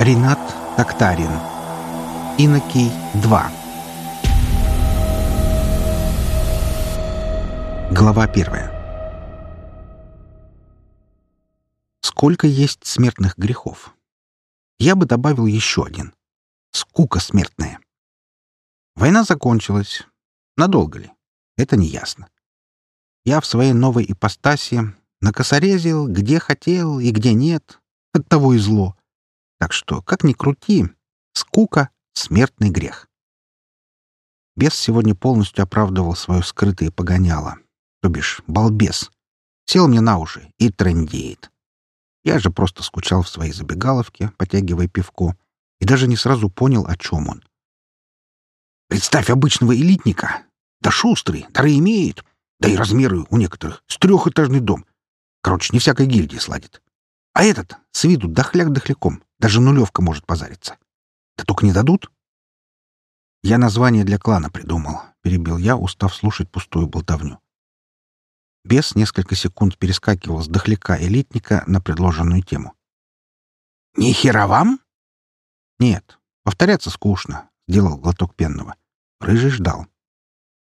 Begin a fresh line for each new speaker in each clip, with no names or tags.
Ренат Токтарин. Инокий 2. Глава первая. Сколько есть смертных грехов? Я бы добавил еще один. Скука смертная. Война закончилась. Надолго ли? Это не ясно. Я в своей новой ипостаси накосорезил, где хотел и где нет. Оттого и зло. Так что, как ни крути, скука — смертный грех. Бес сегодня полностью оправдывал свое скрытое погоняло. То бишь, балбес. Сел мне на уши и трендеет. Я же просто скучал в своей забегаловке, потягивая пивко, и даже не сразу понял, о чем он. Представь обычного элитника. Да шустрый, дары имеет. Да и размеры у некоторых. С трехэтажный дом. Короче, не всякой гильдии сладит. А этот с виду дохляк дохляком. Даже нулевка может позариться. Да только не дадут. Я название для клана придумал, перебил я, устав слушать пустую болтовню. Бес несколько секунд перескакивал с дохляка-элитника на предложенную тему. «Не хера вам?» «Нет, повторяться скучно», — сделал глоток пенного. Рыжий ждал.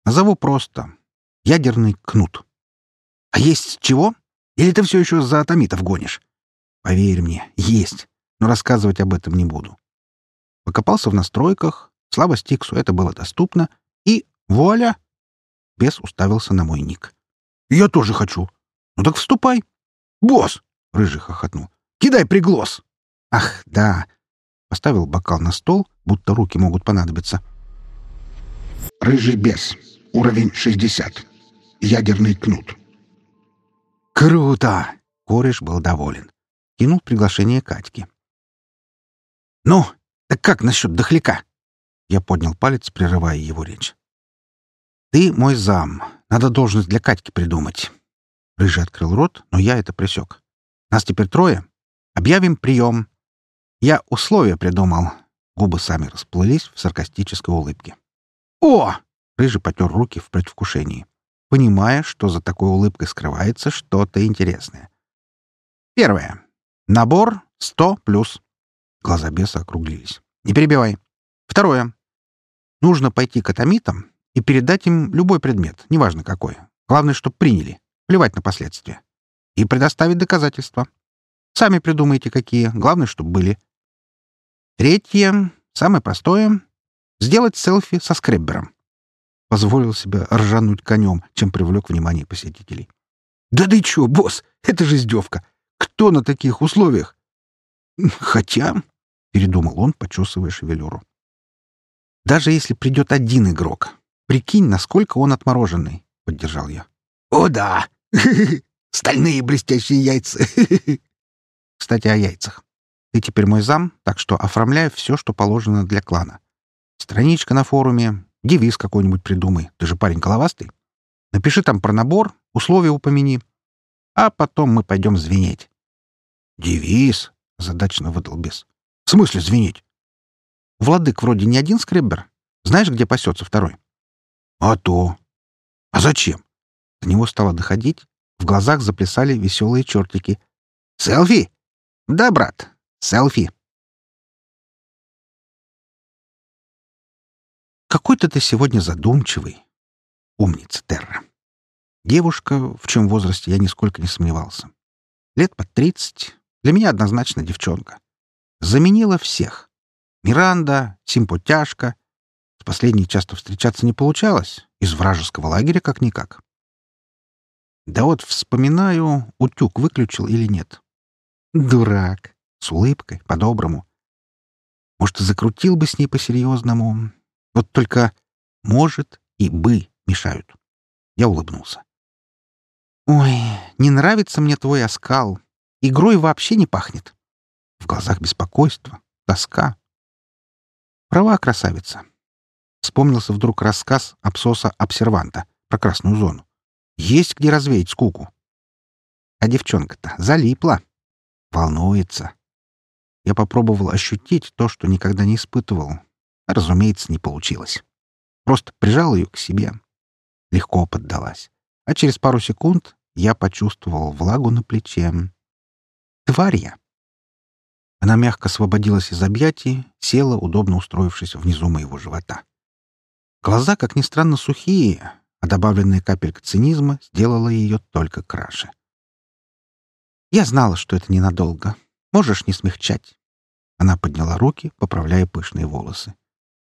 «Назову просто. Ядерный кнут». «А есть чего? Или ты все еще за атомитов гонишь?» «Поверь мне, есть но рассказывать об этом не буду. Покопался в настройках, слава Стиксу это было доступно, и вуаля! Бес уставился на мой ник. «Я тоже хочу!» «Ну так вступай!» «Босс!» — Рыжий хохотнул. «Кидай приглас!» «Ах, да!» Поставил бокал на стол, будто руки могут понадобиться.
«Рыжий бес. Уровень 60. Ядерный кнут».
«Круто!» — кореш был доволен. Кинул приглашение Катьке. «Ну, так как насчет дохляка?» Я поднял палец, прерывая его речь. «Ты мой зам. Надо должность для Катьки придумать». Рыжий открыл рот, но я это присек. «Нас теперь трое. Объявим прием. Я условия придумал». Губы сами расплылись в саркастической улыбке. «О!» — Рыжий потер руки в предвкушении, понимая, что за такой улыбкой скрывается что-то интересное. Первое. Набор 100 плюс. Глаза беса округлились. «Не перебивай. Второе. Нужно пойти к атомитам и передать им любой предмет, неважно какой. Главное, чтобы приняли. Плевать на последствия. И предоставить доказательства. Сами придумайте, какие. Главное, чтобы были. Третье, самое простое — сделать селфи со скреббером. Позволил себе ржануть конем, чем привлек внимание посетителей. «Да ты чё, босс? Это же издевка! Кто на таких условиях?» «Хотя...» — передумал он, почесывая шевелюру. «Даже если придет один игрок, прикинь, насколько он отмороженный», — поддержал я.
«О да! Стальные блестящие яйца!»
«Кстати, о яйцах. Ты теперь мой зам, так что оформляй все, что положено для клана. Страничка на форуме, девиз какой-нибудь придумай. Ты же парень головастый. Напиши там про набор, условия упомяни. А потом мы пойдем звенеть».
«Девиз?» — задачно выдал бес. В смысле звенеть?
Владык вроде не один скреббер. Знаешь, где пасется второй?
А то. А зачем?
До него стало доходить. В глазах заплясали веселые чертики.
Селфи?
Да, брат, селфи. Какой-то ты сегодня задумчивый. Умница Терра. Девушка, в чем возрасте я нисколько не сомневался. Лет под тридцать. Для меня однозначно девчонка. Заменила всех. Миранда, симпотяжка. С последней часто встречаться не получалось. Из вражеского лагеря как-никак. Да вот вспоминаю, утюг выключил или нет. Дурак. С улыбкой, по-доброму. Может, закрутил бы с ней по-серьезному. Вот только «может» и «бы» мешают. Я улыбнулся. «Ой, не нравится мне твой оскал. Игрой вообще не пахнет. В глазах беспокойство, тоска. Права, красавица. Вспомнился вдруг рассказ Апсоса-обсерванта про красную зону. Есть где развеять скуку. А девчонка-то залипла. Волнуется. Я попробовал ощутить то, что никогда не испытывал. Разумеется, не получилось. Просто прижал ее к себе. Легко поддалась. А через пару секунд я почувствовал влагу на плече. Тварь я. Она мягко освободилась из объятий, села, удобно устроившись внизу моего живота. Глаза, как ни странно, сухие, а добавленная капелька цинизма сделала ее только краше. «Я знала, что это ненадолго. Можешь не смягчать». Она подняла руки, поправляя пышные волосы.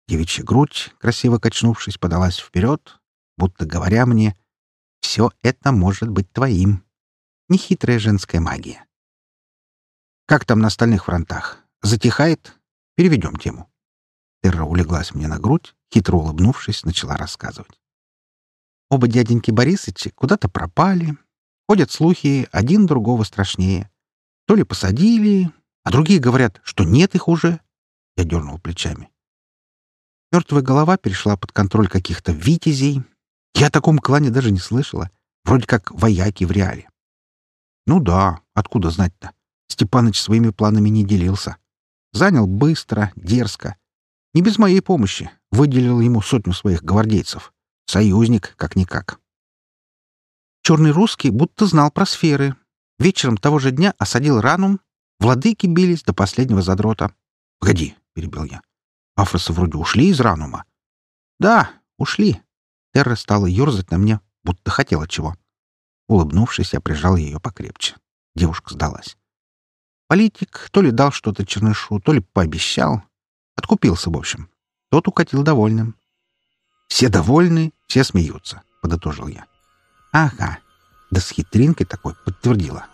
Девичья грудь, красиво качнувшись, подалась вперед, будто говоря мне, «Все это может быть твоим». Нехитрая женская магия. Как там на остальных фронтах? Затихает? Переведем тему. Терра улеглась мне на грудь, хитро улыбнувшись, начала рассказывать. Оба дяденьки Борисычи куда-то пропали. Ходят слухи, один другого страшнее. То ли посадили, а другие говорят, что нет их уже. Я дернул плечами. Мертвая голова перешла под контроль каких-то витязей. Я о таком клане даже не слышала. Вроде как вояки в реале. Ну да, откуда знать-то? Степаныч своими планами не делился. Занял быстро, дерзко. Не без моей помощи. Выделил ему сотню своих гвардейцев. Союзник, как-никак. Черный русский будто знал про сферы. Вечером того же дня осадил ранум. Владыки бились до последнего задрота. — Погоди, — перебил я. — Афросы вроде ушли из ранума. — Да, ушли. Терра стала ерзать на мне, будто хотела чего. Улыбнувшись, я прижал ее покрепче. Девушка сдалась. Политик то ли дал что-то Чернышу, то ли пообещал. Откупился, в общем. Тот укатил довольным. «Все довольны, все смеются», — подытожил я. «Ага». Да с хитринкой такой подтвердила.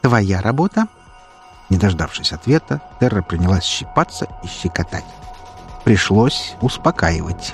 «Твоя работа?» Не дождавшись ответа, Терра принялась щипаться и щекотать. Пришлось успокаивать.